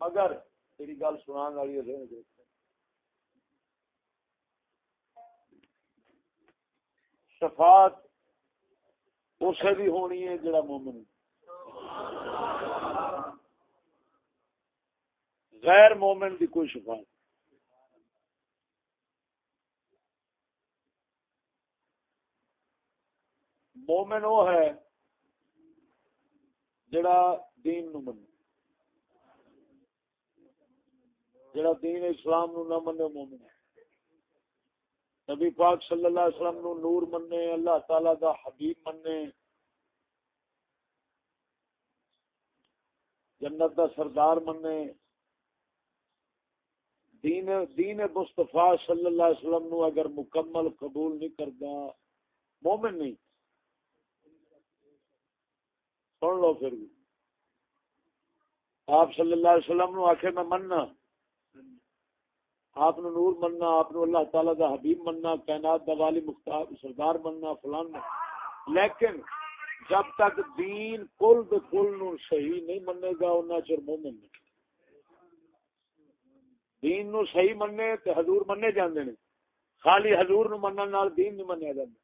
مگر تیری گل سنا والی شفاعت اسے بھی ہونی ہے جڑا مومن غیر مومن دی کوئی شفاعت۔ مومن وہ ہے جڑا دین نو من جڑا دین اسلام نو نہ منے مومن۔ نبی پاک صلی اللہ علیہ وسلم نو نور مننے، اللہ تعالی دا حبیب مننے۔ جنت دا سردار مننے۔ دین دین مصطفیٰ صلی اللہ علیہ وسلم نو اگر مکمل قبول نہیں کرتا مومن نہیں۔ سن لو پھر بھی۔ آپ صلی اللہ علیہ وسلم نو آخر میں مننا۔ آپ نے نور مننا، آپ نے اللہ تعالیٰ دا حبیب مننا، کائنات دا والی مختار، سردار مننا، فلان لیکن جب تک دین کل دے کل نو صحیح نہیں منے گا انہا چر مومن نہیں۔ دین نو صحیح مننے تے حضور مننے جاندے نے۔ خالی حضور نو منن نال دین نہیں منیا جاندا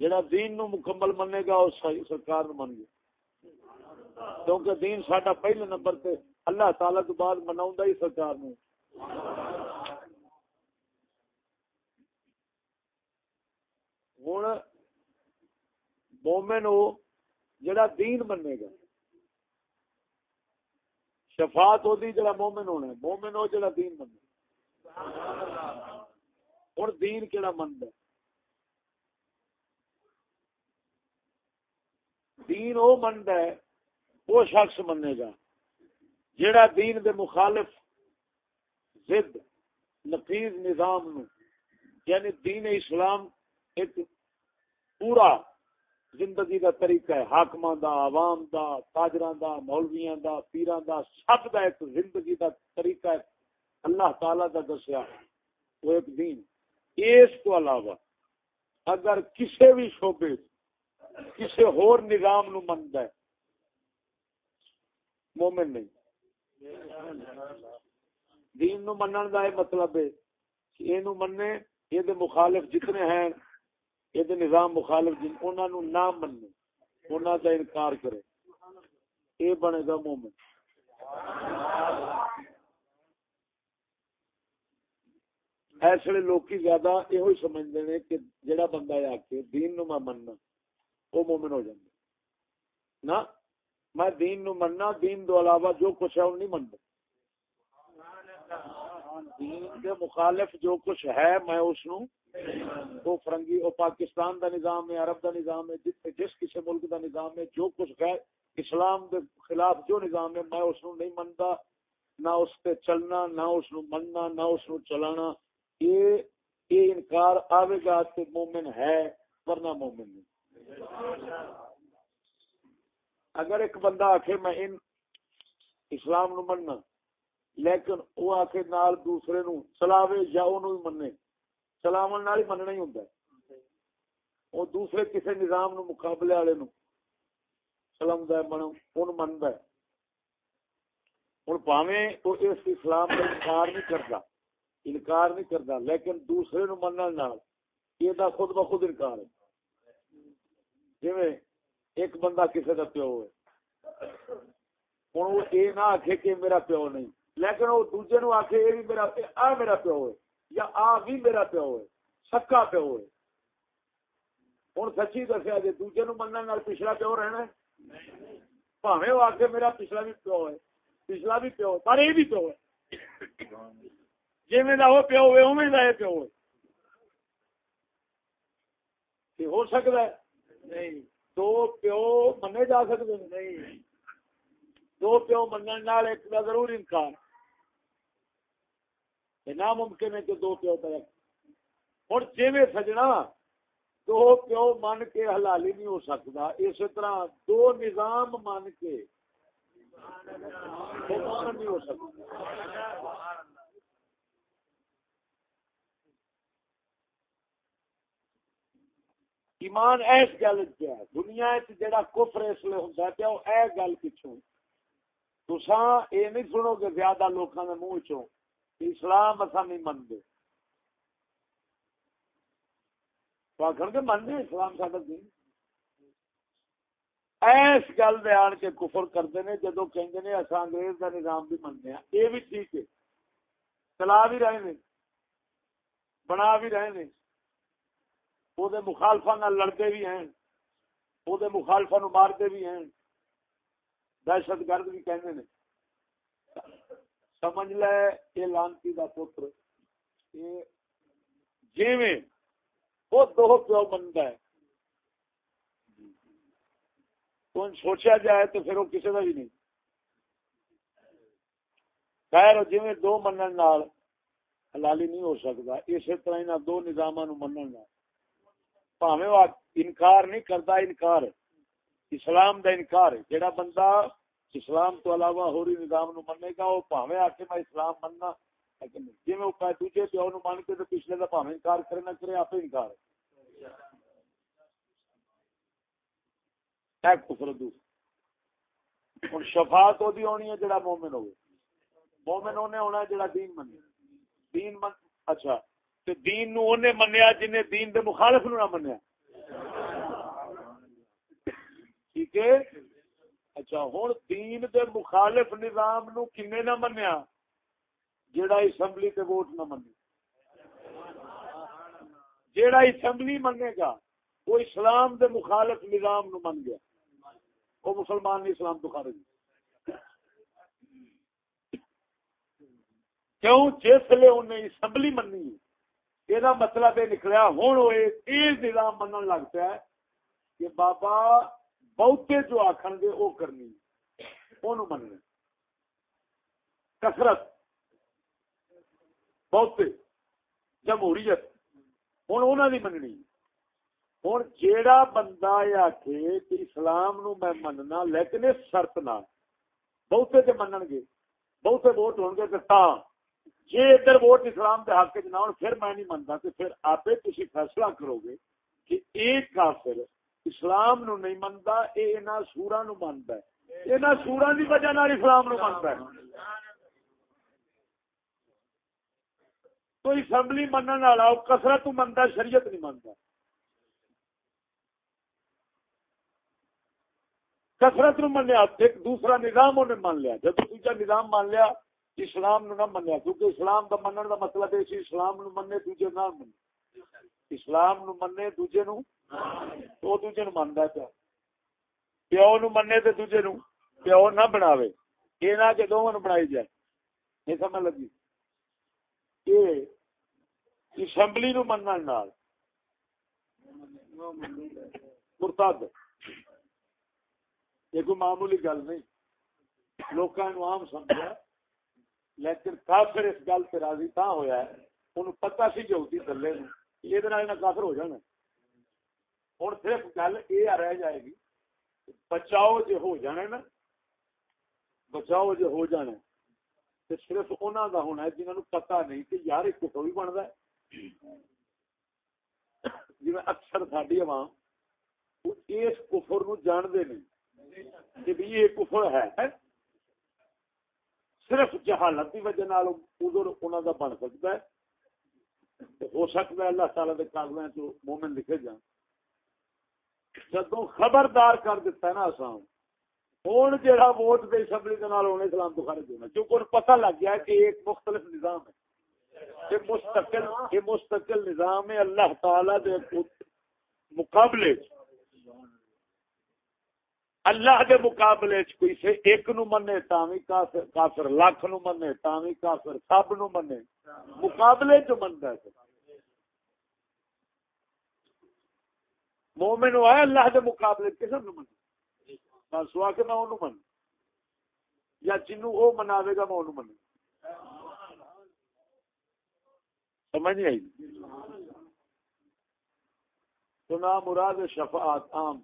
جڑا دین نو مکمل منے گا او سرکار نو من گیا کیونکہ دین ساڈا پہلے نمبر تے اللہ تعالی تو بعد مناؤں ہی سرکار نو۔ ہوں مومن ہو جڑا دین منے گا، شفاعت ہوتی جڑا مومن ہونا مومن ہو جڑا دین منے ہوں دین کہڑا مند ہے؟ دین وہ مند ہے، وہ شخص منے گا جڑا دین دے مخالف زد نفیز نظام نو یعنی دین اسلام ایک پورا زندگی دا طریقہ ہے۔ حاکمان دا، عوام دا، تاجران دا مولویاں دا، پیران دا، سب دا ایک زندگی دا طریقہ ہے۔ اللہ تعالی دا دسیا وہ ایک دین۔ اس کو علاوہ اگر کسی بھی شعبے کسی ہور نظام نو مند ہے۔ مومن نہیں۔ دین نو منن دا مطلب ہے کہ یہ مننے، یہ مخالف جتنے ہیں، یہ نظام مخالف جن انہوں نو نہ مننے انہوں دا انکار کرے۔ یہ بنے گا مومن۔ ایسے لوگ زیادہ یہ سمجھتے ہیں کہ جڑا بندہ آ کے دین نو میں مننا۔ وہ مومن ہو جائے نہ، میں دین نو مننا، دین دو علاوہ جو کچھ ہے وہ نہیں منتا دین کے مخالف جو کچھ ہے، میں اس نو وہ فرنگی، وہ پاکستان دا نظام ہے، عرب دا نظام ہے، جس جس کسی ملک دا نظام ہے، جو کچھ غیر اسلام دے خلاف جو نظام ہے، میں اس نو نہیں منتا۔ نہ اس پہ چلنا، نہ اس نو مننا، نہ اس نو چلانا۔ یہ یہ انکار آئے گا کہ مومن ہے، ورنہ مومن نہیں۔ اگر ایک بندہ آخ میں ان اسلام نو مننا، لیکن وہ آخ نال دوسرے نو چلاوے یا انہوں مننے چلاو نال ہی مننا ہی ہوتا ہے۔ وہ دوسرے کسی نظام نو، مقابلے والے نو چلام من منتا ہے۔ ہوں پاوے وہ اس اسلام کا انکار نہیں کرتا انکار نہیں کرتا لیکن دوسرے نو منع یہ خود بخود انکار ہے۔ جی ایک بندہ کسی کا پیو ہے ہوں وہ یہ نہ آخے کہ میرا پیو نہیں، لیکن وہ دوجے نو آخے یہ بھی میرا آ میرا پیو ہے یا آ بھی میرا پیو ہے سکا پیو ہے ہوں سچی دسیا جی دوجے نو من پچھلا پیو رہنا پاوے وہ آخے میرا پچھلا بھی پیو ہے پچھلا بھی پیو پر یہ بھی پیو ہے جی وہ پیو ہوئے اوے کا یہ پیو ہے ہو سکتا ہے؟ نہیں، دو پیو منے جا سکتے نہیں، دو پیو من ایک کا ضرور انکار۔ ناممکن ہے کہ دو پیو تک ہوں جی سجنا، دو پیو من کے حلالی نہیں ہو سکتا۔ اس طرح دو نظام من کے۔ نہیں ہو سکتا ایمان ایس گل پہ دنیا جڑا کفر اس لیے ہوں پیا وہ اے گل پچھوں۔ تسا یہ نہیں سنو گے زیادہ لوگوں کے منہ چو اسلام اصا نہیں منگے تو آخر کے مننے اسلام سا دین؟ ایس گل دے آن کے کفر کرتے ہیں جدو کہ اصا انگریز کا نظام بھی مننے یہ بھی ٹھیک ہے۔ چلا بھی رہے ہیں بنا بھی رہے ہیں وہ مخالفا لڑتے بھی ہیں وہ مخالفا نو مارتے بھی ہیں دہشت گرد بھی کہنے نے سمجھ لے یہ لانتی کا پتر جی وہ دو پیو بنتا ہے تو سوچا جائے تو پھر وہ کسی کا بھی نہیں خیر جی دو من حلالی نہیں ہو سکتا اسی طرح دو نظام من پاوے وہ انکار نہیں کرتا، انکار۔ اسلام دا انکار ہے۔ جڑا بندہ اسلام تو علاوہ ہوری نظام نو مننے گا، وہ پاوے آ کے میں اسلام مننا۔ لیکن جی میں وہ دوجے پیو نو مان کے تو پچھلے کا پاوے انکار کرے نہ کرے آپ انکار ہے۔ کفر دوسرا ہوں شفاعت وہ ہونی ہے جڑا مومن ہوگی مومن انہیں ہونا جڑا دین من دین من اچھا۔ تے دین نو اونے منیا جنے دین دے مخالف نو نہ منیا۔ ٹھیک ہے؟ اچھا ہن دین دے مخالف نظام نو کنے نہ منیا؟ جیڑا اسمبلی تے ووٹ نہ منے جیڑا اسمبلی منے گا، وہ اسلام دے مخالف نظام نو من گیا۔ وہ مسلمان نہیں، اسلام تو خارج۔ کیوں؟ جس لیے انہیں اسمبلی مننی ہے۔ یہ مطلب یہ نکلیا ہوں یہ نظام من لگ پیا کہ بابا بہتے جو آخر گے وہ کرنی من کسرت بہتے جمہوریت ہوں انہوں نے مننی ہوں جیڑا بندہ آخ کہ اسلام نو میں مننا لیکن شرط نہ بہتے تو من گے بہتے ووٹ ہو گے تو جی ادھر ووٹ اسلام کے حق چ نہ پھر میں نہیں منتا تو پھر آپ تھی فیصلہ کرو گے کہ ایک کافر اسلام نو نہیں منتا یہ ان سورا نو منتا ہے یہاں سورا کی وجہ اسلام نو منتا ہے تو اسمبلی منع والا کسرت منتا شریعت نہیں منتا کسرت نو منیا ایک دوسرا نظام انہیں من لیا جب دوسرا نظام مان لیا اسلام نو نہ منیا، کیونکہ اسلام دا منن دا مطلب ہے سی، اسلام نو مننے دوجے نہ من اسلام نو مننے دوجے نو۔ تو دوجے نو مندا ہے پیو۔ نو مننے تے دوجے نو۔ پیو نہ بناوے۔ یہ نہ کہ دوواں نو بنائی جائے۔ یہ سمجھ لگی؟ یہ اسمبلی نو منن نال۔ مرتد۔ یہ کوئی معمولی گل نہیں۔ لوکاں نو عام سمجھا۔ لیکن کافر اس گل سے راضی تا ہویا ہے، انہوں پتا سی جو ہوتی تھلے یہ دن آئینا کافر ہو جانا ہوں صرف گل یہ رہ جائے گی، بچاؤ جو ہو جانا نا، بچاؤ جو ہو جانا تو صرف انہوں کا ہونا ہے جنہوں پتا نہیں کہ یار ایک کفر بھی بنتا ہے۔ جی اکثر ساری عوام اس کفر نو جانتے نہیں، کہ بھی یہ کفر ہے۔ صرف جہالت کی وجہ ادھر انہوں کا بن سکتا ہے۔ ہو سکتا ہے اللہ تعالی کے کاغذ جو مومن لکھے جان۔ جدو خبردار کر دیتا ہے نا آسان ہوں جہاں ووٹ دے اسمبلی کے نال اسلام تو خارج ہونا، کیونکہ انہیں پتہ لگ گیا کہ ایک مختلف نظام ہے۔ یہ مستقل یہ مستقل نظام ہے اللہ تعالی دے مقابلے۔ اللہ دے مقابلے چ کوئی سے ایک نو منے تاوی کافر کافر، لاکھ نو منے تاوی کافر، سب نو منے۔ مقابلے چ مندا ہے۔ مومن ہوا ہے اللہ دے مقابلے کسے نو منے بس سوا کے میں اونوں من یا جنوں او مناوے گا میں اونوں من سمجھ نہیں آئی؟ تو نام مراد شفاعت عام۔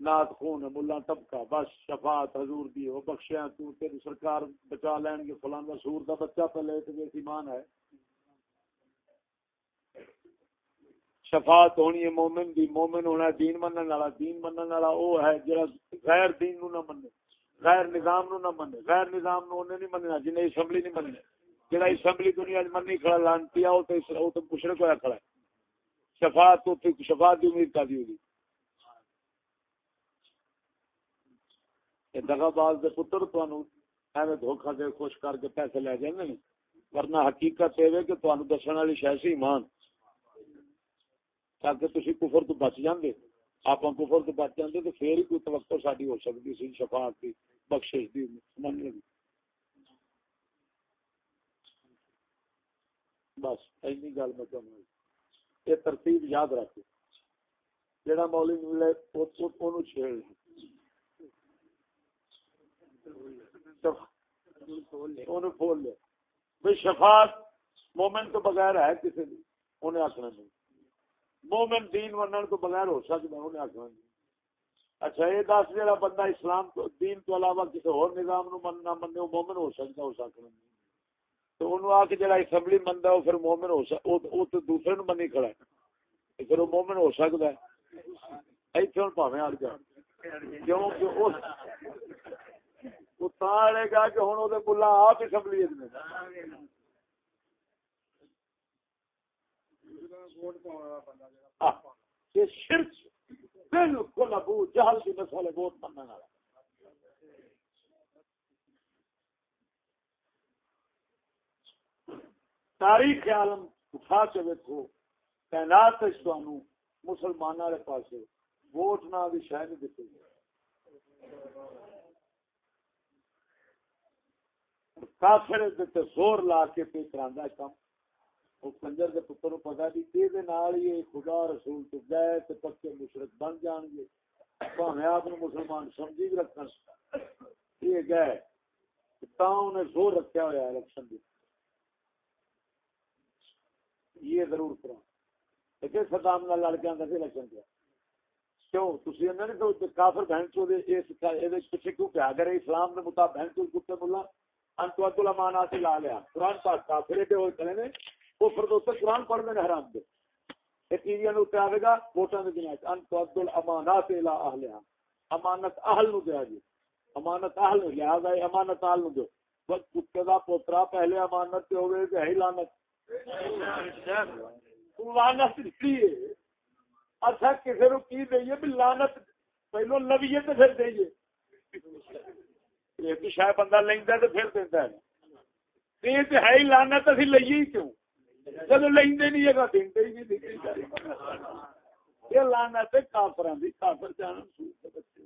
نات خون ملا طبقہ، بس، شفاعت، حضور دی وہ بخشیا تو تیری سرکار بچا لین گے، فلاں سور دا بچہ پہلے تے ایمان ہے شفاعت ہونی ہے مومن دی، مومن ہونا دین منن والا، دین منن والا او ہے جڑا غیر دین نو نہ منے غیر نظام نو نہ منے غیر نظام نو نے نہیں مننا جنے اسمبلی نہیں مننی جڑا اسمبلی دنیا وچ مننی کھڑا، لانتی او تے او تے مشرک ہویا کھڑا ہے۔ شفاعت تو شفاعت دی امید کا دی ہوگی دگا باز دے پتر تانوں ایویں دھوکا دے خوش کر کے پیسے لے جاندے ورنہ حقیقت اے کہ تانوں دسن والی شے سی ایمان۔ تاکہ تھی کفر تو بچ جاندے آپ کفر تو بچ جاندے تو پھر ہی کوئی توقع ساری ہو سکتی سی، شفاعت کی بخشش دی مننے دی بس، اینی گل میں کہوں یہ ترتیب یاد رکھ جڑا مولی ملے اونوں چھیڑ کھول لے بھئی شفاعت مومن تو بغیر ہے کسی دی انہیں آکھنا نہیں۔ مومن دین ونن تو بغیر ہو سکتا انہیں آخر اچھا یہ دس جا بندہ اسلام تو دین تو علاوہ کسی اور نظام نو من نہ مننے، وہ مومن ہو سکتا ہو سکتا تو انہوں آ کے جڑا اسمبلی منتا وہ پھر مومن ہو سکتا وہ تو دوسرے نو منی کھڑا ہے۔ پھر وہ مومن ہو سکتا ہے۔ ایتھے ہوں پاویں اڑ جا۔ کیوں کہ وہ تاڑے گا کہ ہوں وہ ملا آپ اسمبلی میں بالکل ابو جہل کی مسئلے ووٹ ماننے والا۔ تاریخ عالم اٹھا کے دیکھو تعینات مسلمان والے پاس ووٹ نہ بھی شاید دیتے کافر دیتے زور لا کے پہ کرا کام۔ وہ کنجر کے پتر نو پتا بھی یہ ہی خدا رسول تو گئے تو پکے مشرق بن جان گے۔ بھاوے آپ مسلمان سمجھی بھی رکھنا یہ گئے انہیں زور رکھا ہوا ہے الیکشن بھی یہ ضرور کرا لیکن صدام نہ لڑ کے آتا الیکشن کیا کیوں؟ تھی کافر بہن چو پیچھے کیوں پیا اگر اسلام کے مطابق بہن چو کتے بولا انتو عبد الامانات لا لیا۔ قرآن پاک کافر ہوئے کھڑے نے، وہ فردوس قرآن پڑھنے نے حرام دے۔ یقینی نو تے آوے گا، ووٹاں دے دن ان تو عبد الامانات الى اهلها امانت اہل نو دیا جی۔ امانت اہل نو، لہذا امانت اہل نو دو۔ وقت کتے دا پوترا پہلے امانت تے ہوے تے ہے لعنت۔ لعنت کی اچھا کسے نو کی دئیے بھی لعنت، پہلو لویے تے پھر دئیے۔ یہ بھی شاید بندہ لیندا تے پھر دیندا ہے۔ یہ تے ہے لعنت اسی لئیے کیوں؟ جب لیندے نہیں ہے دیندے ہی نہیں یہ لانا تے کافران دی، کافر جان بچے۔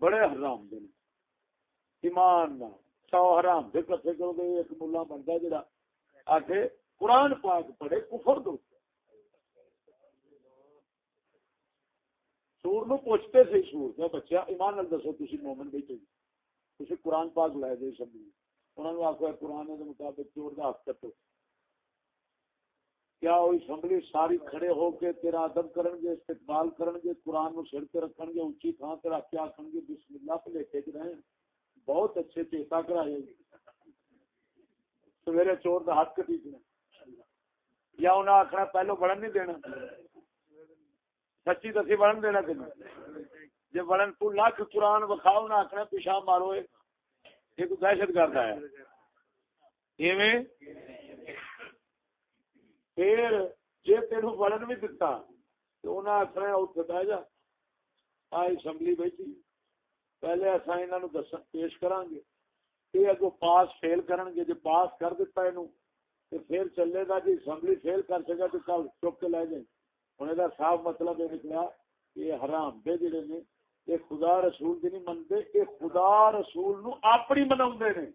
بڑے حرام دن ایمان نہ سو حرام دے۔ کٹھے کرو گے ایک ملا بنتا جڑا آ کے قرآن پاک پڑھے کفر دو سور نو پوچھتے تھے سور کا بچہ ایمان نال دسو تھی مومن بیٹھے تھی قرآن پاک لائے دے سب انہوں نے آخر قرآن کے مطابق چور کا حق کٹو۔ کیا وہ اسمبلی ساری کھڑے ہو کے تیرا ادب کرن گے، استقبال کرن گے، قرآن نو سر تے رکھن گے، اونچی تھان تے رکھ کے آخن گے بسم اللہ پہ لے کے رہے بہت اچھے چیتا کرائے سویرے چور کا ہاتھ کٹی یا انہیں آخنا پہلو بڑھن نہیں دینا۔ سچی دسی بڑھن دینا تین جی بڑھن تو لاکھ قرآن وکھاؤ نہ آخنا پیشاب مارو یہ تو دہشت گرد ہے۔ پھر جی تین بڑھن بھی دتا، تو انہیں آخر اتنے بہ جا۔ اسمبلی بیٹھی۔ پہلے اصا یہ دس، پیش کرا گے یہ اگو پاس فیل کرن گے جی پاس کر دیتا یہ پھر چلے گا جی اسمبلی فیل کر سکے تو کل چک کے لے جائیں۔ ہوں یہ صاف مطلب یہ نکلا یہ حرام دے جڑے نے، یہ خدا رسول دی نہیں منتے، یہ خدا رسول نو اپنی منا نے۔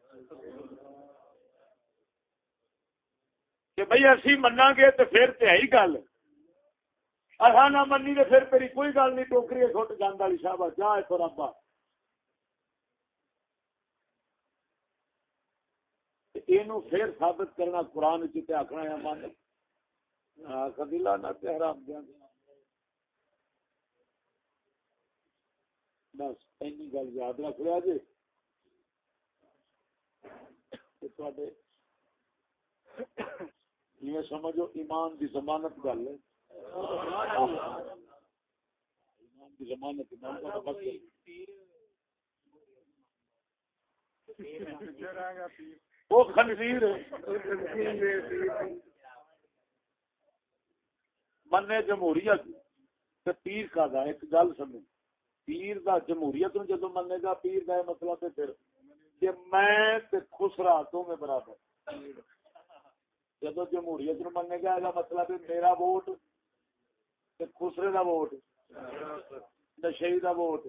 کہ بھائی اسی منا گے تو پھر تو ہے گل۔ اصا نہ منی تو پھر تیری کوئی گل نہیں، ٹوکری چھٹ جان والی شاہ جا اتو ربا یہ پھر ثابت کرنا قرآن چ آخنا ہے من کدی لانا حرام دیا بس این گل یاد رکھ لیا جی۔ یہ سمجھو ایمان دی ضمانت گل ہے۔ ایمان دی ضمانت وہ خنزیر منے جمہوریت پیر کا دا ایک گل سمجھ۔ پیر دا جمہوریت نو جدو منے گا پیر دا مطلب ہے پھر کہ میں تے خسرا تو میں برابر۔ جدو جمہوریت نو مننے گا یہ مطلب میرا ووٹ خسرے دا ووٹ۔ نشئی دا ووٹ۔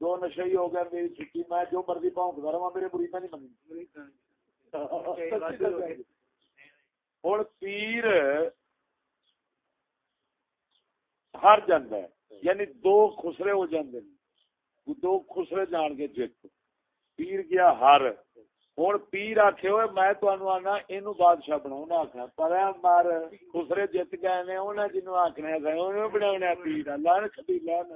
دو نشئی ہو گیا میری چھٹی میں جو مرضی پاؤں رہا میرے مریدا نہیں منگی ہوں پیر ہر جانا ہے۔ یعنی دو خسرے ہو جاندے دو خسرے جان کے جت پیر گیا ہر۔ ہوں پیر آخے ہوئے، میں آنا یہ بادشاہ بنا آخنا پر مار، خسرے جیت گئے نے انہیں جنوب آخنا بنا پیر۔ لان کبھی لان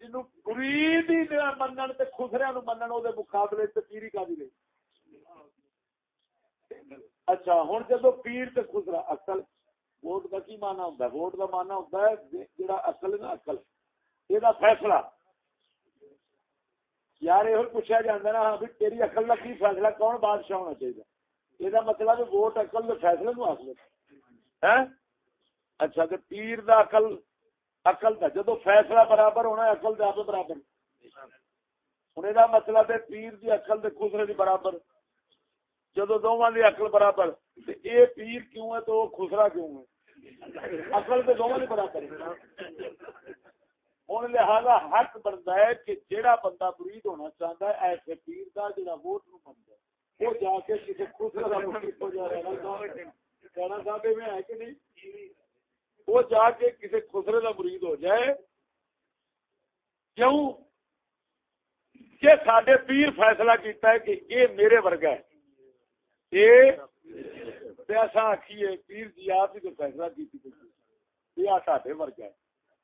جنوب مرید ہی منن خسرے منن وہ مقابلے پیری کا بھی اچھا ہوں جدو پیر تے خسرا، اصل ووٹ کا کی مانا ہوتا ہے؟ ووٹ کا مانا ہوتا ہے جی- جہاں اصل ہے نا اصل یہ فیصلہ۔ یار یہ جی پوچھا جاتا نا ہاں بھی تیری اقل کا کی فیصلہ؟ کون بادشاہ ہونا چاہیے یہ مطلب ووٹ اقل کے فیصلے نو آخر ہاں؟ اچھا تو پیر دا اقل اقل کا جدو فیصلہ برابر ہونا اقل دے آپ برابر۔ ہوں یہ مطلب ہے پیر دی اقل دے خسرے دی برابر۔ جدو دونوں دی اقل برابر یہ پیر کیوں ہے تو وہ خسرا کیوں ہے؟ اقل تو دونوں دی برابر ہوں لہذا حق بنتا ہے کہ جہاں بندہ مرید ہونا چاہتا ہے ایسے پیر کا جہاں ووٹ نو بنتا ہے، وہ جا کے کسی خسرے کا مرید ہو جا رہا کہنا صاحب میں ہے کہ نہیں؟ وہ جا کے کسی خسرے کا مرید ہو جائے۔ کیوں؟ کہ سڈے پیر فیصلہ کیتا ہے کہ یہ میرے ورگا ہے۔ یہ تے ایسا آخیے پیر جی آپ ہی تو فیصلہ کی یہ ساڈے ورگا ہے۔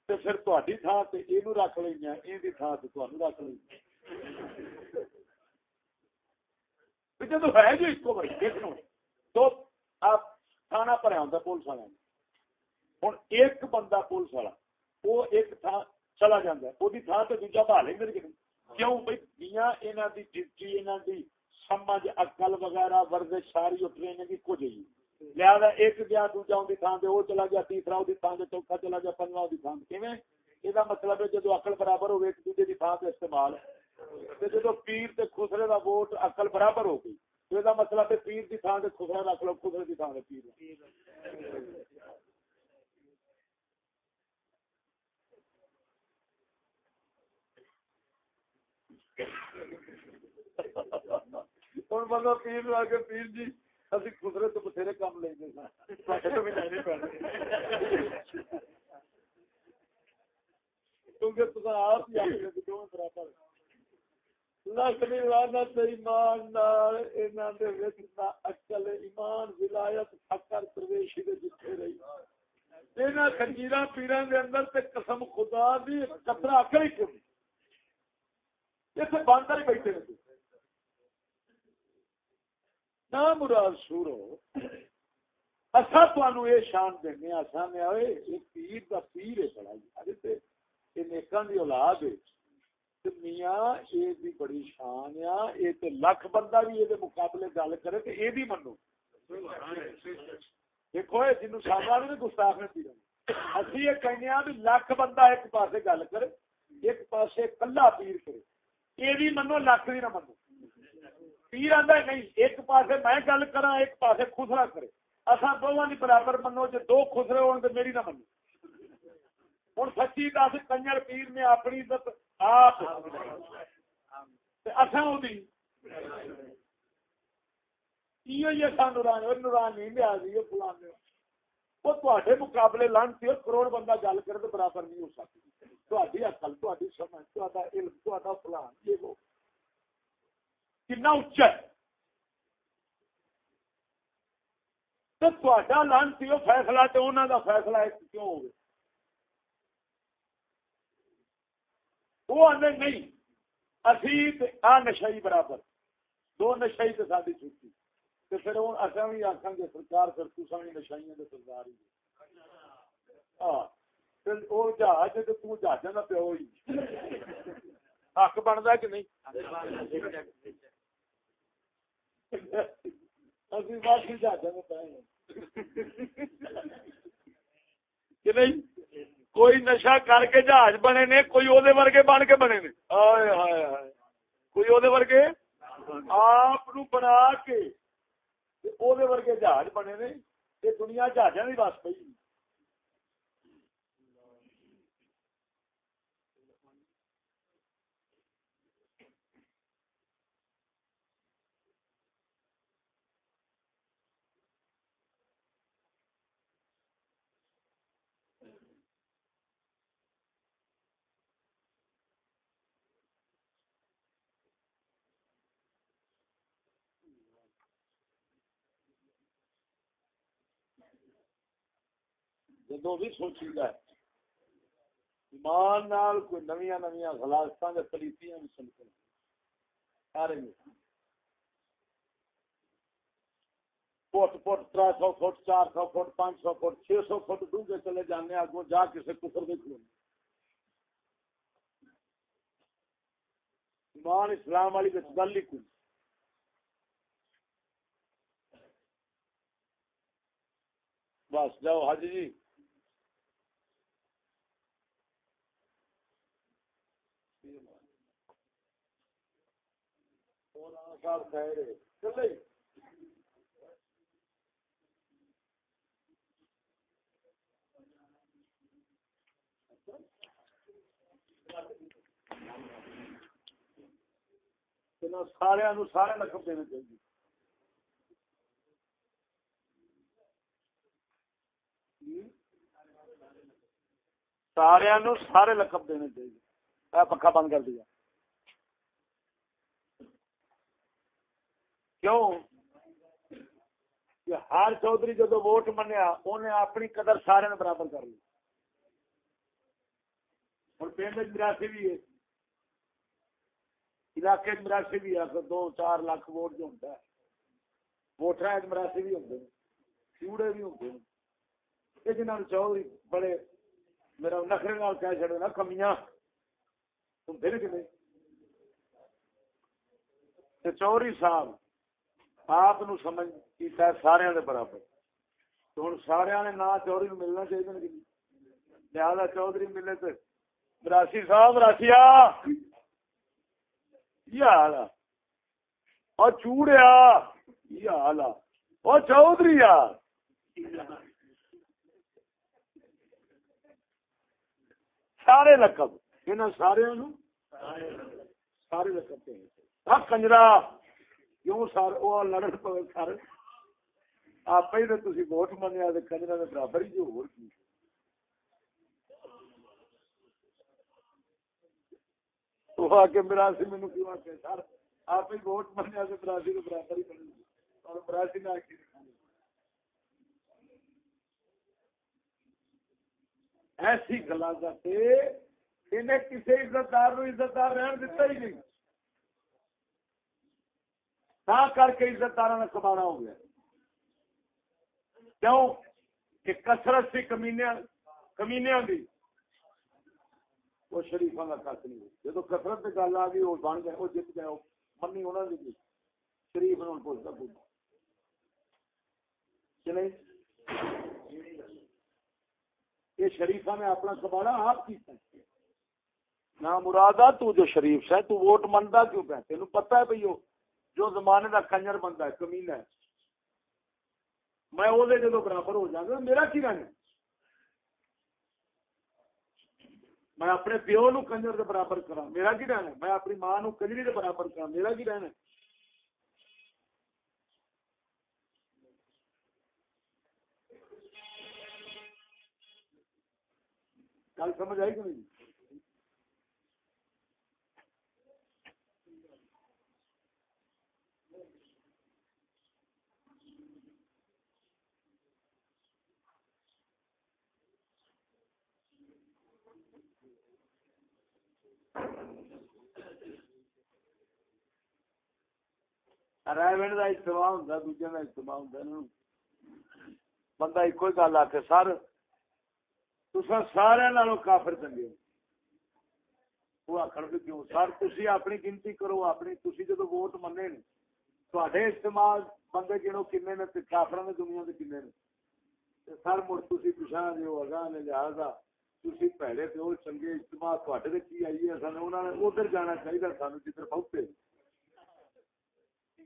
پھر تھان سے یہ رکھ لینا یہ تھان سے رکھ لینا جب ہے جو اس کو بڑی تو آپ تھانہ بھرا ہوں پولیس والا ہوں ایک بندہ پولیس والا وہ ایک تھان چلا جا وہ تھان سے دوجا بھا لیں گے کیوں بھائی؟ میاں یہاں کی ڈیوٹی یہاں کی سمجھ اکل وغیرہ، ورزش، ساری ٹریننگ ایک جی لہذا ایک گیا، دوجا ان تھان سے وہ چلا گیا، تیسرا وہ تھان سے چوتھا چلا گیا پنجواں وہ تھان کیویں؟ یہ مطلب ہے جدو اقل برابر ہو ایک دوجے کی تھان سے استعمال جدو پیر تے خسرے کا ووٹ اقل برابر ہو گئی تو یہ مطلب ہے پیر کی تھان سے خسرا رکھ لو خسرے کی تھان سے پیر ہوں بندہ پیر لا کے پیر جی ابھی تو بتھیرے کام کیونکہ آپ ہی برابر ایمان ولایت پرویشی رہی اندر تے قسم خدا دی ہی باندر ہی بیٹھے نہ مراد سورو۔ اصا تمہوں یہ شان دینے آسان پیر کا پیر ہے بڑا جی۔ یہ نیکان کی اولاد ہے۔ میاں یہ بھی بڑی شان آ یہ لکھ بندہ بھی یہ مقابلے گل کرے تو یہ بھی منو۔ دیکھو جنوب سامنا بھی گستاخ نے پیر اسی یہ کہنے بھی لکھ بندہ ایک پاسے گل کرے، ایک پاسے کلا پیر کرے۔ یہ بھی منو، لکھ بھی نہ منو۔ پیر آدھا نہیں، ایک پاس میں گل کرا ایک پاس خسرا کرے۔ اصا دونوں کی برابر منو جی دو خسرے ہو میری نہ منو ہوں سچی دس کنجر پیر نے اپنی عزت آپ اصل سان نورانی نورانی لیا جی فلانے وہ تے مقابلے لانتی کروڑ بندہ گل کرے تو برابر نہیں ہو سکتی تھی اکل تھی سمجھ تا علم تا فلان، یہ وہ۔ کنا اچا تو لانسی وہ فیصلہ تو انہوں کا فیصلہ کیوں ہو وہ آدھے نہیں اسی آ نشائی برابر دو نشائی تو ساری چھٹی تو پھر وہ اصل بھی آخان گے سرکار پھر تصا بھی نشائیاں کے سردار ہی ہاں وہ جہاز تو تو جہازوں کا پیو ہی حق بنتا کہ نہیں ابھی بات ہی جہازوں میں پہ کہ نہیں؟ کوئی نشا کر کے جہاز بنے نے کوئی وہ ورگے بن کے بنے نے۔ ہائے ہائے ہائے۔ کوئی وہ ورگے؟ آپ بنا کے ورگے جہاز بنے نے یہ دنیا جہاز بھی بس پی جدو بھی سوچی گا ایمان نال کوئی نویاں نویاں غلاستاں دے پلیتیاں بھی سنتے ہیں سارے فٹ فٹ تر سو فٹ، چار سو فٹ، پانچ سو فٹ، چھ سو فٹ ڈونگے چلے جانے جا کسی کفر دیکھ ایمان اسلام والی گل ہی کوئی۔ بس جاؤ حج جی۔ سب خیر ہے۔ سارا سارے لقب دینا چاہیے سارا سارے لقب دینے چاہیے پکا بند کر دیا کیوں؟ کہ ہر چودھری جب ووٹ منیا انہیں اپنی قدر سارے برابر کر لی ہوں پنڈ مراسی بھی ہے۔ علاقے مراسی بھی ہے دو چار لاکھ ووٹ جو ہوتا ہے۔ ووٹر مراسی بھی ہوتے ہیں چوڑے بھی ہوتے ہیں یہ جنہوں چودھری بڑے میرا نخرے نال کہہ چڑے نا کمیاں۔ تم پھر کہ نہیں چوری صاحب آپ سمجھ کیتا ہے سارے دے برابر۔ تو ہوں سارے نے نا چودھری ملنا چاہیے لہٰذا چودھری ملے تو براسی صاحب راسیا یہ حال ہے۔ اور چوڑیا، یہ حال ہے۔ اور چودھری آ سارے لقب۔ ان سارے سارے لقب۔ ہاں، کنجرا۔ کیوں سر؟ وہ لڑن پہ سر۔ آپ ہی تو تھی ووٹ منیا کنجرا برابر ہی جو ہو براسی کیوں آ سر آپ ہی ووٹ منیا تو براسی کے برابر ہی بنے اور ایسی گلا انہیں کسی عزت دار عزت دار رہن دیتا ہی نہیں۔ تا کر کے عزت دار نے کمانا ہو گیا۔ کیوں؟ کہ کسرت سی کمینیا کمینیا دی۔ وہ شریفا کا کس نہیں۔ جب کسرت کی گل آ گئی، وہ بن گئے، وہ جیت گئے منی انہوں نے شریف نے پوچھتا پوچھتا۔ چلے یہ شریفا نے اپنا کمانا آپ کی نہ مرادہ تو جو شریف ہے، تو ووٹ منتا کیوں کہ تین پتا ہے بھائی جو زمانے کا کنجر بنتا ہے کمینا ہے۔ میں وہ جدو برابر ہو جاگا میرا کی رہنا میں اپنے پیو نو کنجر کے برابر کرا میرا کی رہنا میں اپنی ماں نو کنجری کے برابر کرا میرا کی رہنا گل سمجھ آئی کہ نہیں؟ رائمنڈ کا اجتماع ہوں دوجے کا اجتماع ہوں بندہ ایک گل آ کے سر تصا سارے کافر چنگے وہ آخر بھی کیوں؟ سر تھی اپنی گنتی کرو، اپنی تھی جدو ووٹ منے تے اجتماع بندے گنو کن نے کافر نے دنیا کے کن نے سر، مڑ تھی پچھا جو اگاں نے لہٰذا تھی پہلے تو چنگے اجتماع تے کی آئی ہے؟ سن انہوں نے ادھر جانا چاہیے سانو جدھر پہنچے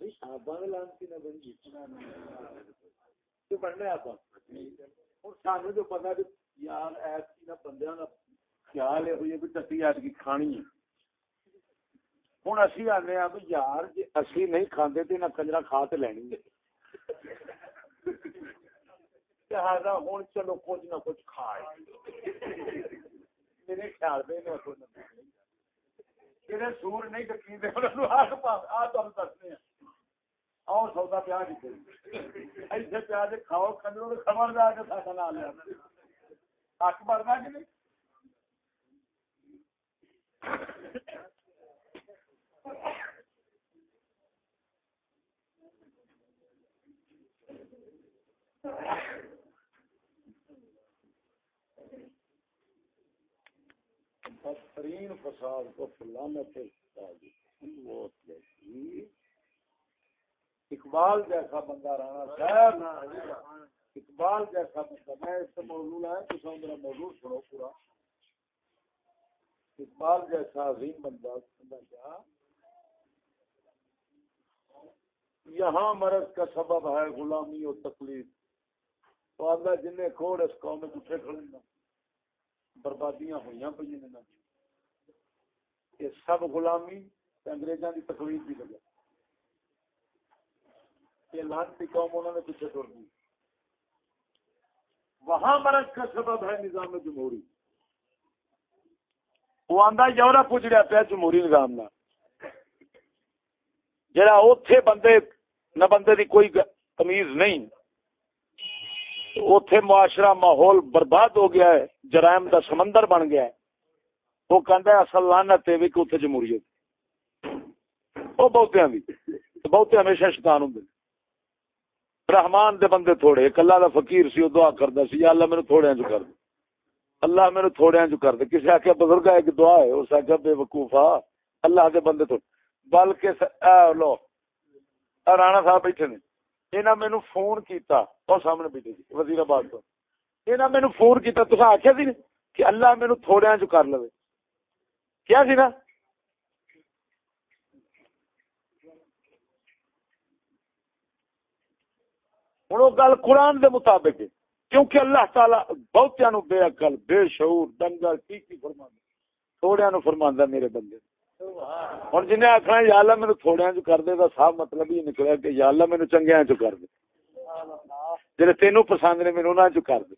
لانتی نہ بنی تو پڑھنے آپ سانو جو پتا یار بندے کا خیال یہ ٹٹی اج کی کھانی ہے ہوں اسی آنے بھی یار جی اسی نہیں کھانے تو کنجرا کھا تو لینی لہذا ہوں چلو کچھ نہ کچھ کھائے میرے خیال میں سور نہیں ڈکی آ تم دسنے آؤ سودا پیا ایسے پیا کھاؤ کنجروں خبر جا کے ساڈا نام لیا۔ حق بننا کہ نہیں؟ بدترین فساد کو فلانے پہ وہ اقبال جیسا بندہ رہنا خیر اقبال جیسا بندہ، میں اس سے موضوع لایا تو میرا موضوع سنو پورا۔ اقبال جیسا عظیم بندہ بندہ کیا؟ یہاں مرض کا سبب ہے غلامی اور تکلیف تو آدھا جن کھوڑ اس قوم میں کچھ کھڑے بربادیاں ہوئی پہ یہ سب غلامی انگریزاں کی تکلیف بھی لگا لانتی قوم انہوں نے پیچھے چھوڑ دی۔ وہاں مرض کا سبب ہے نظام جمہوری۔ وہ آدھا یورپ اجڑیا پیا جمہوری نظام نہ۔ جڑا اوتھے بندے نہ بندے دی کوئی تمیز نہیں۔ اوتھے معاشرہ ماحول برباد ہو گیا ہے، جرائم دا سمندر بن گیا ہے۔ وہ کہندا ہے اصل لعنت ہے کہ اوتھے جمہوریت۔ وہ بہتے بھی بہتے ہمیشہ شیطان ہوندے رحمان دے بندے تھوڑے، ایک اللہ دا فقیر سی، او دعا کردا سی، یا اللہ میرے تھوڑے جو کر دے۔ اللہ میرے تھوڑے جو کر دے۔ کسی آکھیا بزرگ ایک دعا ہے، اس آکھیا بے وقوفا اللہ دے بندے تھوڑے۔ بلکہ اے لو رانا صاحب بیٹھے نے۔ انہاں مینوں فون کیتا، او سامنے بیٹھے سی وزیر آباد تو۔ انہاں مینوں فون کیتا، تساں آکھیا سی کہ اللہ مینوں تھوڑے جو کر لے کیا سی نا؟ ہوں وہ گل قرآن دے مطابق ہے، کیونکہ اللہ تعالی بہت بے عقل، بے شعور ڈنگر کی کی فرما تھوڑیا نو فرما میرے بندے۔ ہوں جنہیں آخنا یا اللہ میرے تھوڑیا چ کر دے تو صاف مطلب یہ نکلا کہ یا اللہ میرے چنگیا چ کر دے۔ جی تینوں پسند نے میرے انہوں چ کر دے۔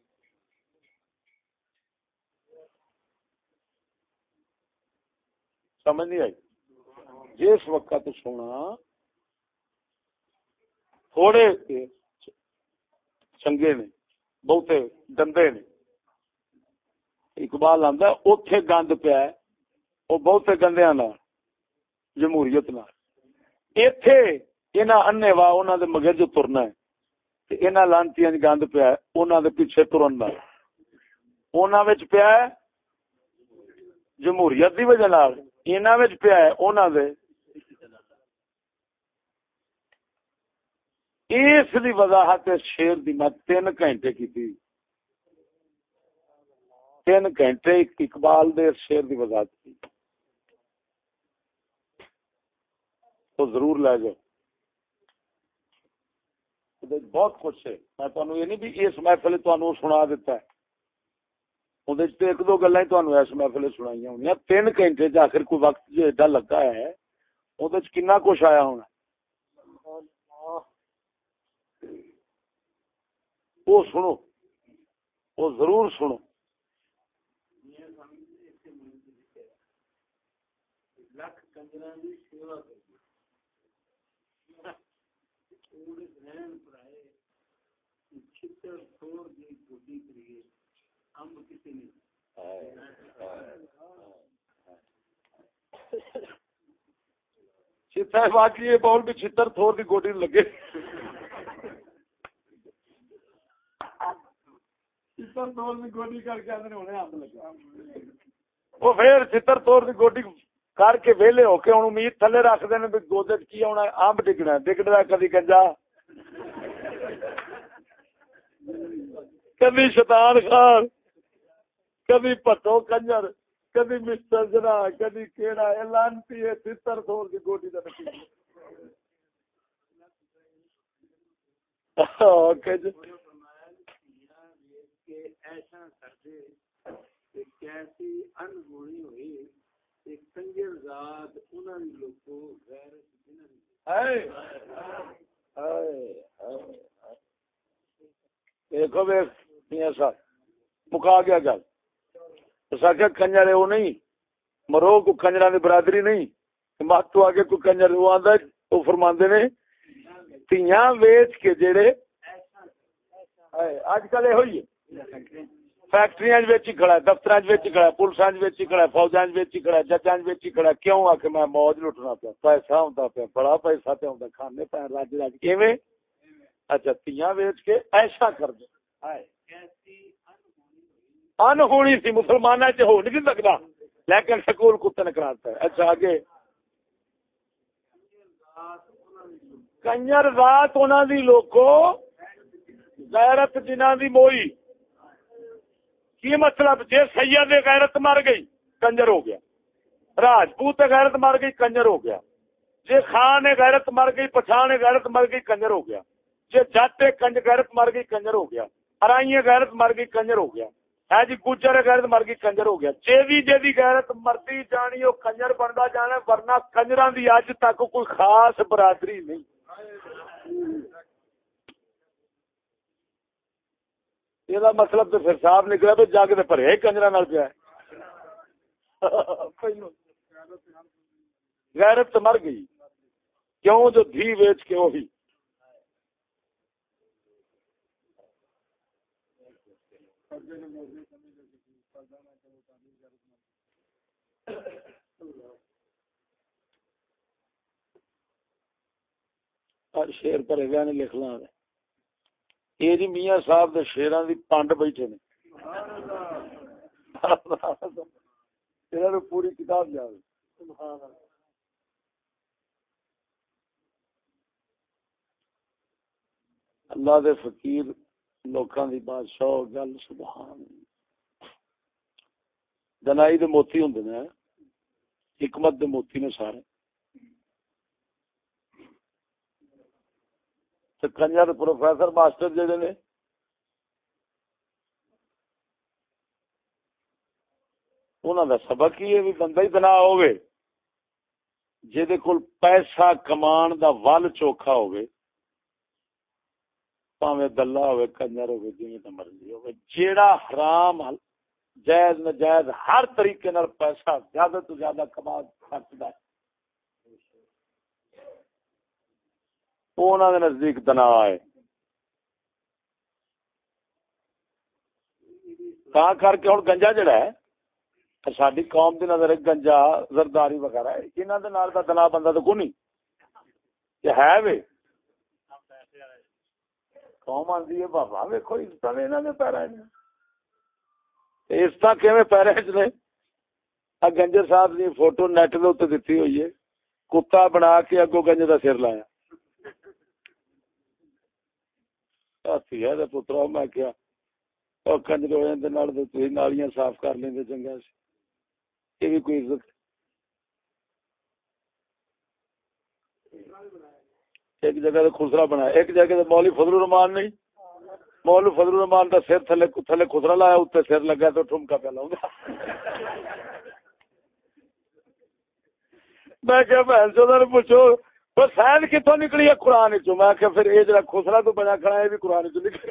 سمجھ نہیں آئی؟ جس وقت سونا، تھوڑے چنگے نے بہتے گندے نے اقبال آتا اتے گند پیا وہ بہتے گندیا جمہوریت اتے انے واہ انہوں نے مگر جو ترنا ہے یہاں لانتی گند پیا انہوں نے پیچھے ترن کا پیا جمہوریت کی وجہ پیا انہوں نے اس دی وضاحت شیر دی میں تین گھنٹے کی تھی۔ تین گھنٹے اقبال دے شیر دی وضاحت کی تو ضرور لے جاؤ۔ جی، بہت خوش ہے۔ میں تمہیں یہ نہیں بھی اس محفل تمہیں سنا دیتا ہے۔ جی، ایک دو گلا اس محفل سنائی ہونی تین گھنٹے آخر کوئی وقت جو ایڈا لگا ہے وہ جی، کنا کچھ آیا ہونا؟ وہ سنو وہ ضرور سنو۔ لکھ کنجر باقی بول بھی چھتر تھور کی گوڈی لگے وہ پھر چتر توڑ کی گوڈی کر کے ویلے ہو کے ہوں امید تھلے رکھ دیں بھی گود کی آنا امب ڈگنا ڈگنا کدی کنجا کبھی شیطان خان کبھی پٹو کنجر کبھی مسٹر جنا کبھی کیڑا لانتی ہے تر دور کی گوٹی کا کیسی ہوئی کنجر ذات انہوں نے لوگوں غیر دیکھو میاں صاحب مکا گیا گل۔ کیا کنجر ہے وہ نہیں مرو کو کنجرا کی برادری نہیں۔ مت تو آگے کوئی کنجر آتا وہ فرما نے تیاں ویچ کے جڑے اج کل یہ فیکٹری کھڑا ہے دفتر کھڑا ہے پولیساں کھڑا ہے فوجاں کھڑا ہے ججاں کھڑا ہے کیوں آ کے میں موج لٹنا پیا پیسہ ہوندا پیا بڑا پیسہ پہ ہوندا کھانے پہ رج رج کیویں اچھا تیاں ویچ کے ایسا کر دے ان ہونی سی مسلمان ہو نہیں سکتا لیکن سکول کتے نے کراتا ہے اچھا آگے کنجر رات انہوں دی لوگو غیرت جنہ دی موئی کی مطلب؟ جی سید غیرت مر گئی، کنجر ہو گیا۔ راجپوت غیرت مر گئی، کنجر ہو گیا۔ جی خان غیرت مر گئی، پٹھان غیرت مر گئی، کنجر ہو گیا۔ جی جٹ کنج غیرت مر گئی، کنجر ہو گیا۔ ارائی غیرت مر گئی، کنجر ہو گیا۔ ہے جی گجر غیرت مر گئی، کنجر ہو گیا۔ جی جی غیرت مرتی جانی وہ کنجر بنتا جانا، ورنہ کنجر دی اج تک کوئی خاص برادری نہیں۔ یہ مطلب تو پھر صاف نکلا بھی جا کے پڑے کنجر پیا غیرت تو مر گئی کیوں جو دھی ویچ کے وہی شیر پر لکھ لا یہ جی میاں صاحب دے شیران دی پانڈ بیٹھے نے پوری کتاب جا اللہ دے فقیر لوکاں دی بادشاہ گل سبحان دنائی دے موتی ہوندے نے حکمت دے موتی نے سارے تے کنجر پروفیسر ماسٹر جڑے نے انہوں دا سبق ہی ہے بھی بندہ ہی بنا ہوئے جہد کول پیسہ کمان دا ول چوکھا ہوئے پاوے دلہ ہوئے کنجر ہوئے جی مرضی ہوئے جیڑا حرام جائز نجائز ہر طریقے نال پیسہ زیادہ تو زیادہ کما سکتا ہے وہ نزدیک دنا ہے تا کر کے ہوں گنجا جڑا ہے ساری قوم کی نظر گنجا، زرداری وغیرہ انہوں نے دنا بندہ تو کون ہے وے۔ قوم آتی ہے، بابا ویکو عزت نے پیرا عزت کیون پیرے چ گنجر صاحب کی فوٹو نیٹ کے اتنے دیتی ہوئی ہے۔ کتا بنا کے اگو گنج کا سر لایا۔ پترا میں کیا؟ کنجر ہو نالیاں صاف کر لیں چنگا سی۔ یہ بھی کوئی عزت۔ ایک جگہ خسرا بنایا۔ ایک جگہ مولی فضل الرحمان نہیں۔ مولو فضل الرحمان کا سر تھلے تھلے خسرا لایا اتنے سر لگا تو ٹھمکا پہ لاؤں گا۔ میں کیا بہن چودہ پوچھو۔ سائن کتوں نکلی ہے؟ قرآن چ میں کہ پھر یہ جا خسرا تو بنا کھڑا ہے بھی قرآن چ نکلی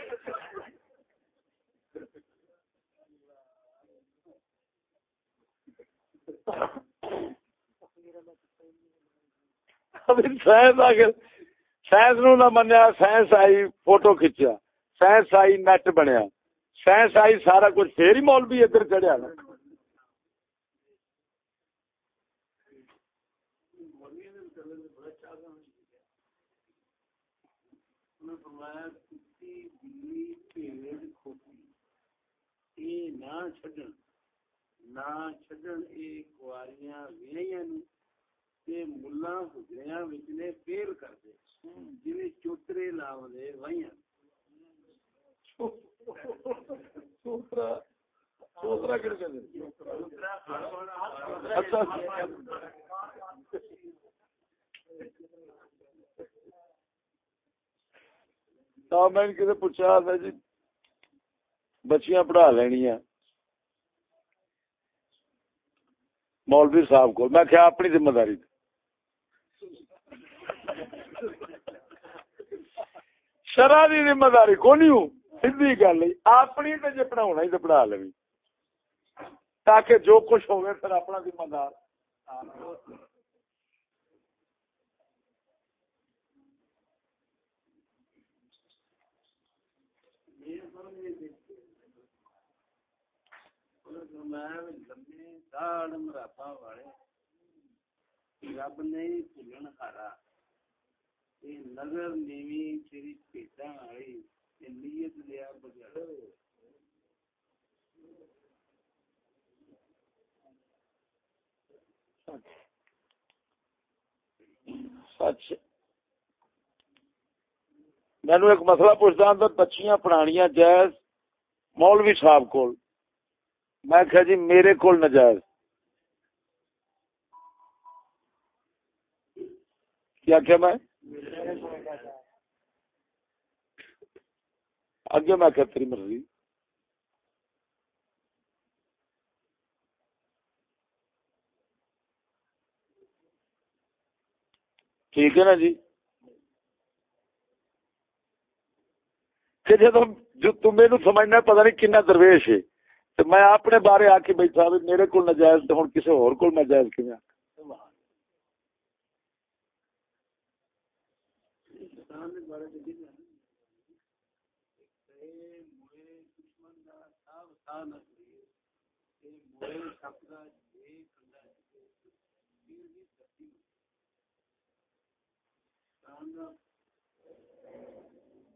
سائنس آ کے سائنس نو نہ منیا، سائنس آئی فوٹو کھچیا۔ سائنس آئی نیٹ بنیا۔ سائنس آئی سارا کچھ، پھر ہی مول بھی ادھر چڑھیا۔ نا نہ چڈن یہ کواریاں ویاں ملا حجریا نے فیل کر دے جی چوترے لاو دے وائیاں میں کسی پوچھا تھا جی بچیاں پڑھا لینیا مولوی صاحب کو میں کیا اپنی ذمہ داری۔ شرح کی ذمہ داری کو نہیں ہوں؟ سی گل اپنی تو جی پڑھا ہی تو پڑھا لو تاکہ جو کچھ ہوگا، پھر اپنا ذمہ دار۔ رب نہیں بھولن ہارا یہ نظر نیوی تیری پیٹا آئی یہ نیت لیا بگڑ سچ مینو ایک مسئلہ پوچھتا ہوں بچیاں پڑھانیاں جائز مولوی صاحب کو میں کہا جی میرے کو نجائز کیا کیا میں؟ اگے میں کیا تیری مرضی۔ ٹھیک ہے نا جی؟ کہ جب تم میرے سمجھنا پتا نہیں کنا درویش ہے۔ تو میں اپنے بارے آ کے بیٹھا بھی میرے کو نجائز تو ہوں کسی اور کو نجائز کی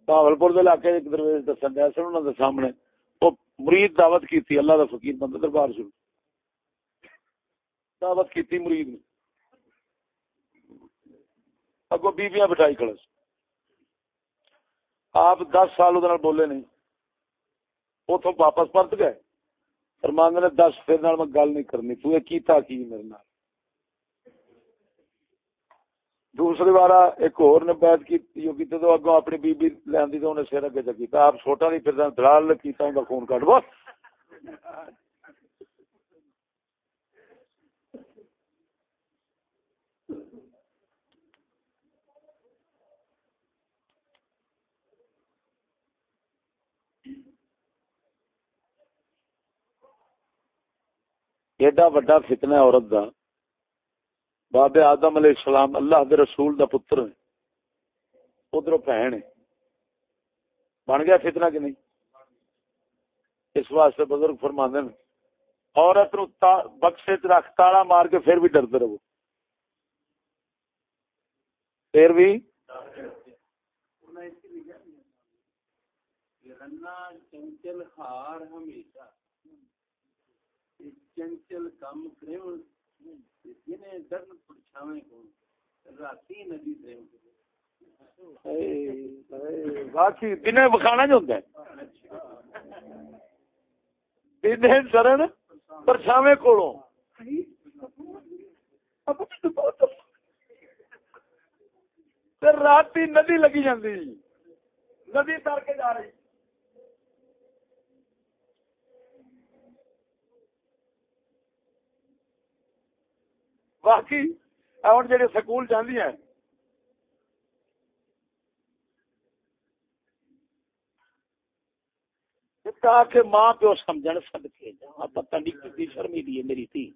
بہاول علاقے ایک درویش دسن دیا سن انہوں نے سامنے۔ مرید دعوت کیتی اللہ دا فقیر بندہ، دربار شروع۔ دعوت کیتی مرید نے۔ اگو بیبیاں بٹھائی کھڑس آپ دس سال ادھر بولے نہیں اتوں واپس پرت گئے۔ فرمان نے، دس، پھر میں گل نہیں کرنی، تو یہ کیتا کی میرے نال؟ دوسری بار ایک اور نے بیعت کی تو اگوں اپنی بی بی لیندی تو انہیں سر اگے چکیتا آپ چھوٹا نہیں پھر دلال کیتا ہوں خون کٹ بس ایڈا وڈا فتنہ عورت دا بابے آدم علیہ السلام اللہ دے رسول دا پتر ہے ادھر بہن ہے بن گیا فتنہ کہ نہیں؟ اس واسطے بزرگ فرما دین عورت نو بخشے رکھ، تالا مار کے پھر بھی ڈرتے رہو۔ پھر بھی؟ چنچل ہار ہمیشہ۔ چنچل کام کرے جنے پرچھاویں کو راتی ندی دے باقی دنے جو ہوتا ہے سرن پرچھاوے کولوں۔ رات ندی لگی جاندی۔ ندی تر کے جا رہی۔ باقی ہوں جہے سکول جاندی ہیں۔ ماں پیو سمجھ سد کے جا پتہ نہیں کتنی شرمی دی ہے میری تھی۔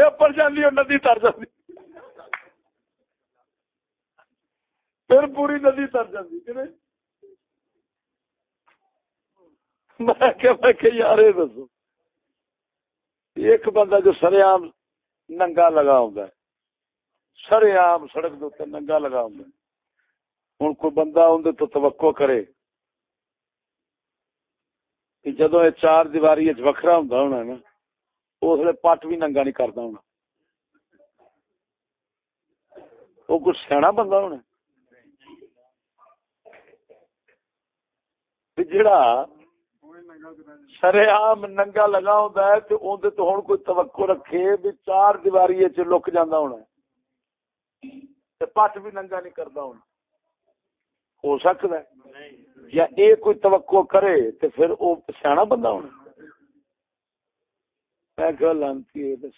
اپر جاندی ندی تر جاندی۔ پھر پوری ندی تر جاندی میں کہ یار دسو۔ ایک بندہ جو سر عام ننگا لگا ہوں سر عام سڑک دے ننگا لگا ہوں ہوں کوئی بندہ اندر تو توقع کرے کہ جدو یہ چار دیواری وکرا ہوں ہونا نا، اس لیے پٹ بھی ننگا نہیں کرتا ہونا۔ وہ کچھ سیاح بندہ ہونا جڑا سر عام ننگا لگا ہوتا ہے تو اندر تو ہوں کوئی توقع رکھے بھی چار دیواری لک جانا ہونا پٹ بھی ننگا نہیں کرتا ہونا۔ ہو سکتا ہے۔ یا اے کوئی توقع کرے تو پھر وہ سیاح بندہ ہونا میں کہ لانتی ہے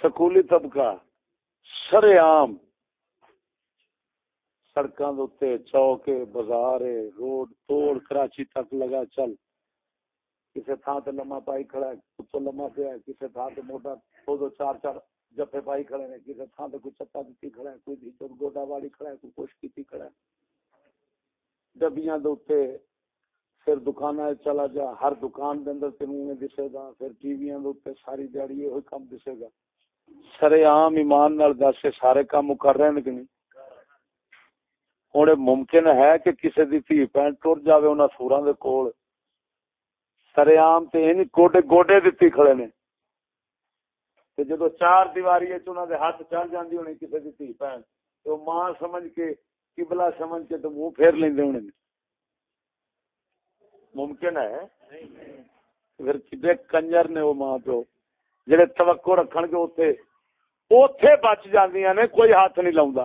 سکولی طبقہ، سر عام سڑکاں دے چوک بازار روڈ، توڑ، کراچی تک لگا، چل۔ کسی تھان تے لما پائی کھڑا ہے، کتوں لما پیا ہے کسی تھان تے موٹا دو دو چار چار جفے پائی کھڑے نے کسی تھان تے کوئی چپا دیتی کھڑا ہے، کوئی بھی گوڈا والی کھڑا ہے، کوئی کچھ کیتی کھڑا ہے۔ ڈبیاں دے پھر دکان چلا جا، ہر دکان دے اندر تینوں دسے گا، پھر ٹی وی دے ساری دیہڑی یہ کام دسے گا۔ سر عام ایمان نال دس، سارے کام کر رہے ہیں کہ نہیں؟ ہوں ممکن ہے کہ کسی دی تھی پین ٹر جائے انہوں سورا دے کول سر عام تے گوڈے گوڈے دتی کھڑے نے جدو چار دیواری دے ہاتھ چل جاندی ہونی کسی دی تھی پین تو ماں سمجھ کے قبلہ سمجھ کے تو منہ پھیر لیندے ہونے ممکن ہے پھر کدے کنجر نے وہ ماں پیو جڑے توقع رکھن گے اوتھے اوتھے بچ جاندیاں نے کوئی ہاتھ نہیں لاوندا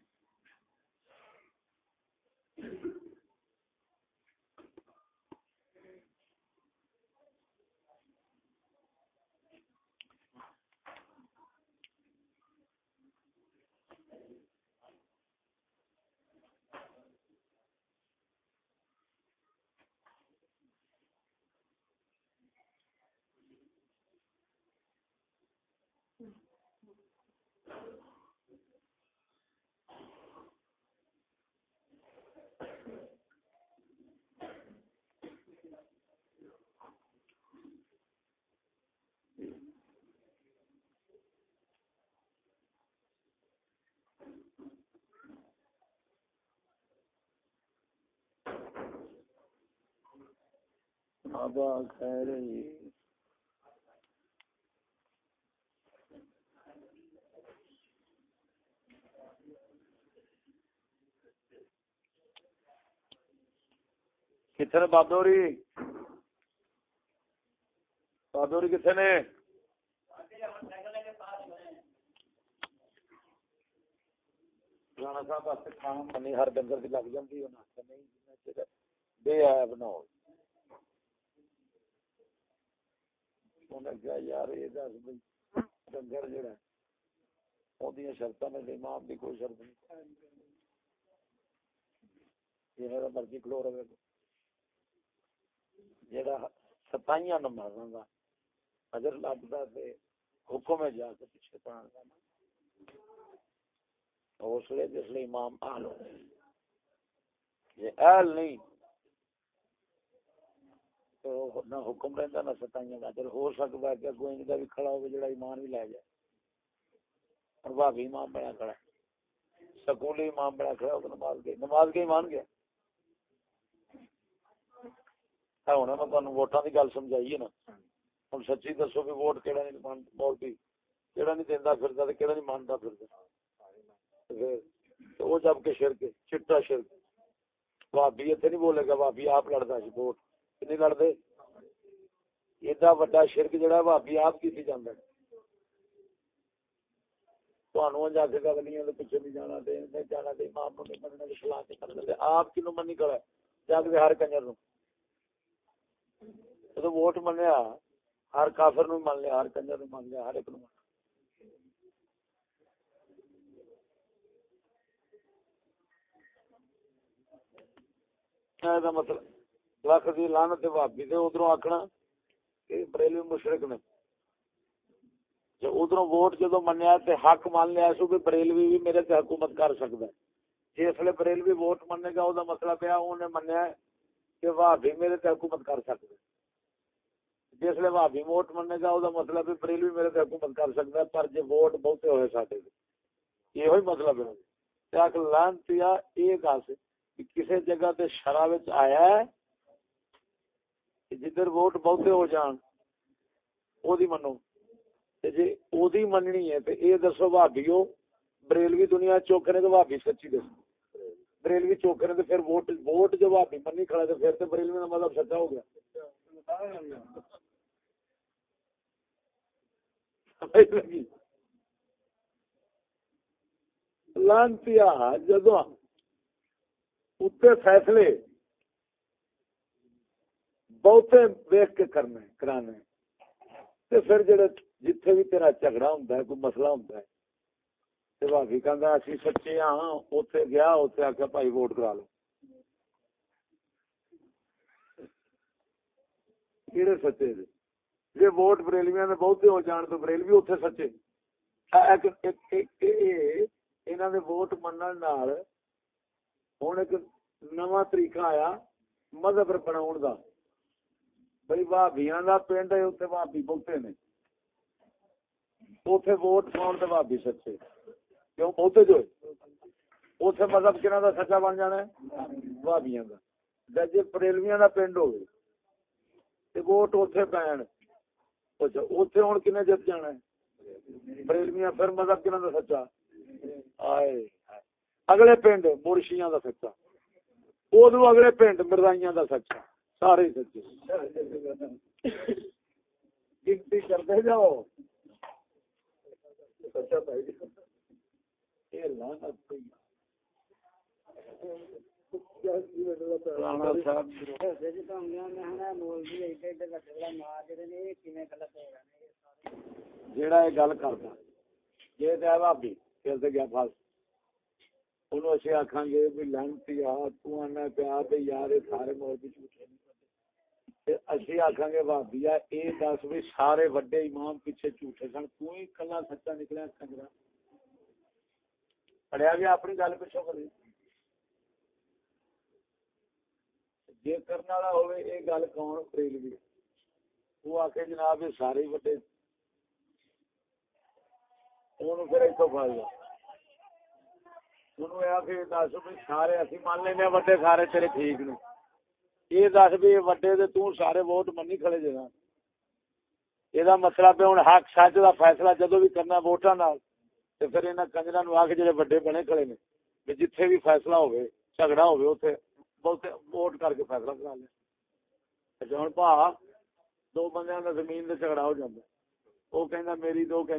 آبا خیر کتنے بادوری بادوری کتنے نے؟ رانا صاحب کھانا ہر ڈنگر کی لگ جاتی بے آیا بناؤ یار، یہ دس بھائی، ڈنگر شرط امام کوئی شرط نہیں. مرضی کھلو رہے جا ستائیاں نماز کا نظر لگتا حکم ہے جا کے پیچھے پڑھنے کا اس لیے جس لیے امام اہل ہو یہ اہل نہیں تو نہ حکم رہتا نہ ستائیاں کا چل ہو سکتا ہے کہ اگو ان کا بھی کھڑا ہو جڑا ایمان بھی لے جائے۔ اور بھابی امام بڑا کھڑا سکولی امام بڑا کھڑا ہو نماز کے نماز کے ایمان گیا۔ ہوں میں تمہیں ووٹاں کی گل سمجھائیے نا۔ ہوں سچی دسو بھی ووٹ کہڑا نہیں مولوی کہڑا نہیں دینا پھرتا تو کہڑا نہیں مانتا پھرتا وہ جب کے شرک، چٹا شرک۔ بھابی اتنے نہیں بولے گا بھابی آپ لڑتا سی ووٹ۔ نہیں لڑتے۔ ایڈا شرک جہاں بھابی آپ کی جانا جا کے گلیاں پیچھے نہیں جانا، دے نہیں جانا، دے نہیں مننا کرنا۔ آپ جگ دے ہر کنجر نو ووٹ منیا، ہر کافر نو من لیا ہر کنجر نو من لیا ہر ایک نو من مطلب۔ لکھ دی لانت بھابی دے ادھر آخنا کہ بریلوی مشرق نے۔ ادھر ووٹ جدو منیا تے حق مان لیا سو کہ بریلوی بھی میرے تے حکومت کر سکتا ہے۔ جس لیے بریلوی ووٹ مننے گا وہ مسئلہ پیا انہیں منیا کہ بھابی میرے تے حکومت کر سکتا ہے۔ جس لیے بھابی ووٹ مننے گا وہ مطلب ہے بریلوی میرے تے حکومت کر سکتا ہے، پر جی ووٹ بہتے ہوئے سارے یہ مطلب ہے لانتی یہ گل کسی جگہ تے شرح آیا ہے جدھر ووٹ بہتے ہو جان او دی منو۔ جی او دی مننی ہے تے اے دسو بھابیو بریلوی دنیا چوکھے نے تو بھابی سچی دسو۔ بریلوی چوکھے نے تو پھر ووٹ ووٹ جو بھابی منی کھڑا تو پھر تو بریلوی کا مطلب سچا ہو گیا۔ لانتی جدو اتنے فیصلے بہتے ویخ کے کرنے، کرانے۔ تے پھر جڑے جتھے بھی تیرا جھگڑا ہوندا ہے، کوئی مسئلہ ہوندا ہے، تے بھابی کہندا اسی سچے ہاں اوتھے گیا، اوتھے آکھیا، بھائی ووٹ کرا لو۔ کیڑے سچے دے؟ جی ووٹ بریلویاں دے بہتے ہو جان، تو بریلوی اوتھے سچے۔ انہاں دے ووٹ منن نال، ہن ایک نواں طریقہ آیا، مذہب بناؤن دا۔ بھائی بھابیاں کا پنڈ ہے اتنے بھابی بہتے نے اتنے ووٹ پاؤن تو بھابی سچے کیوں بہتے جو اتنے مطلب کہنا کا سچا بن جانا ہے بھابیاں کا جی پریلویاں کا پنڈ ہو ووٹ اتنے پین اچھا اتنے ہوں کن جت جانا ہے بریلویاں پھر مطلب کہنا کا سچا آئے اگلے پنڈ مرشیاں کا سچا ادو اگلے پنڈ مردائیاں کا سچا سارے سچے۔ گنتی کرتے جاؤ۔ جیڑا یہ گل کرتا جی بھابی پھر گیا انہوں آخان گے بھی لانتی آ تنا پیا یار سارے مولوی جھوٹے۔ اسی آخان گے بھابی یہ دس بھی سارے وڈے امام پیچھے جھوٹے سن تو ہی کلا سچا نکلیا کنجرا پڑھیا گیا اپنی گل پچھو کری جی کرنے والا ہوئے یہ گل کون خرید بھی وہ آ کے جناب یہ سارے وڈے پھر اتو فائد دس بھی سارے اسی مان لینا وڈے سارے تیرے ٹھیک نے یہ دس بھی وڈے دے تو سارے ووٹ منی کھڑے جے یہ مطلب ہے ہوں حق سچ کا فیصلہ جدو بھی کرنا ووٹان تو پھر یہاں کنجر آ کے جڑے وڈے بنے کھڑے نے بھی جتھے بھی فیصلہ ہوئے جھگڑا ہوئے اتنے بہت ووٹ کر کے فیصلہ کرا لیا۔ اچھا ہوں پا دو بندے کا زمین سے جھگڑا ہو جاتا وہ کہ میری دو کہ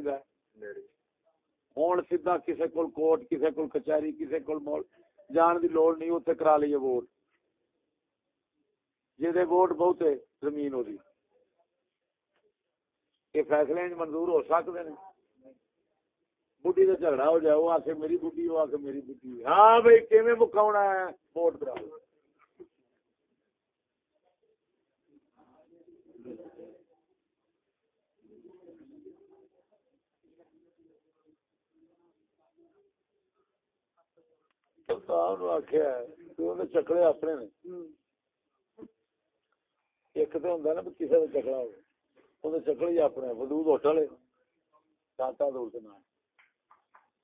ہوں سیدا کسی کو کوٹ کسی کو کچہری کسی کو جان کی لوڑ نہیں اتنے کرا لیے ووٹ۔ جی ووٹ بہت زمین وہ یہ فیصلے منظور ہو سکتے ہیں۔ بڈی کا جھگڑا ہو جائے، وہ آ کے میری بڈی وہ آ کے میری بڈی ہاں بھائی کیون مکاونا ہے؟ ووٹ کرا آخیا چکلے اپنے نے۔ ایک تو ہوں نا کسی کا چکلا ہو چکل ہی اپنے ودود ہوٹل ٹاٹا دور کے نام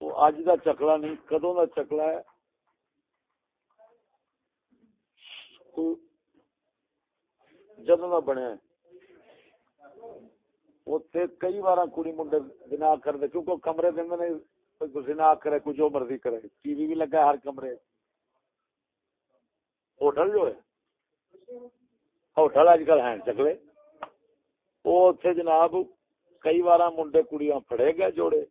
وہ اج کا چکلا نہیں، کدوں کا چکلا ہے؟ جدوں کا بنیا اتنے کئی بار کڑی منڈے بنا کر دے، کیونکہ کمرے دن نے کوئی کرے کوئی جو مرضی کرے۔ ٹی وی بھی لگا ہر کمرے۔ ہوٹل جو ہے۔ ہوٹل اج کل ہیں چکلے وہ اتنے جناب کئی بار منڈے کڑیاں پڑے گئے جوڑے۔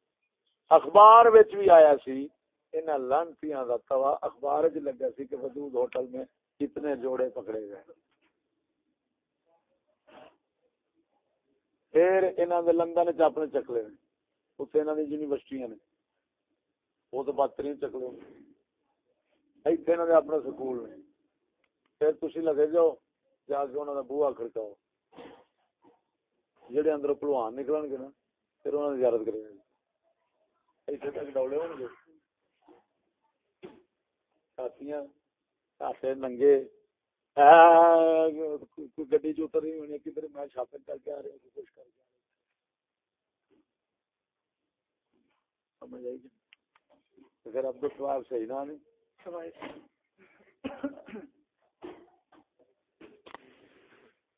اخبار وچ بھی آیا سی ان لانتیاں دا توا اخبار چ لگا سی کہ ودود ہوٹل میں کتنے جوڑے پکڑے گئے۔ پھر انہوں نے لندن چ اپنے چکلے اتنے انہوں نے یونیورسٹیاں نے۔ وہ تو بہترین چکلے۔ اتنے اپنے سکول نے۔ پھر تھی لگے جاؤ جا کے انہوں نے بوہا کھڑکاؤ جہے اندر پلوان نکل گے نا، پھر انہوں نے زیارت کرے اتنے تک ڈولے ہو گے۔ کافیاں کافی ننگے۔ گڈی چ اتر رہی ہونی کدھر میں شاپنگ کر کے آ رہا ہوں، کچھ کر کے سمجھ آئی جی؟ اگر عبد السواب صحیح نہ نہیں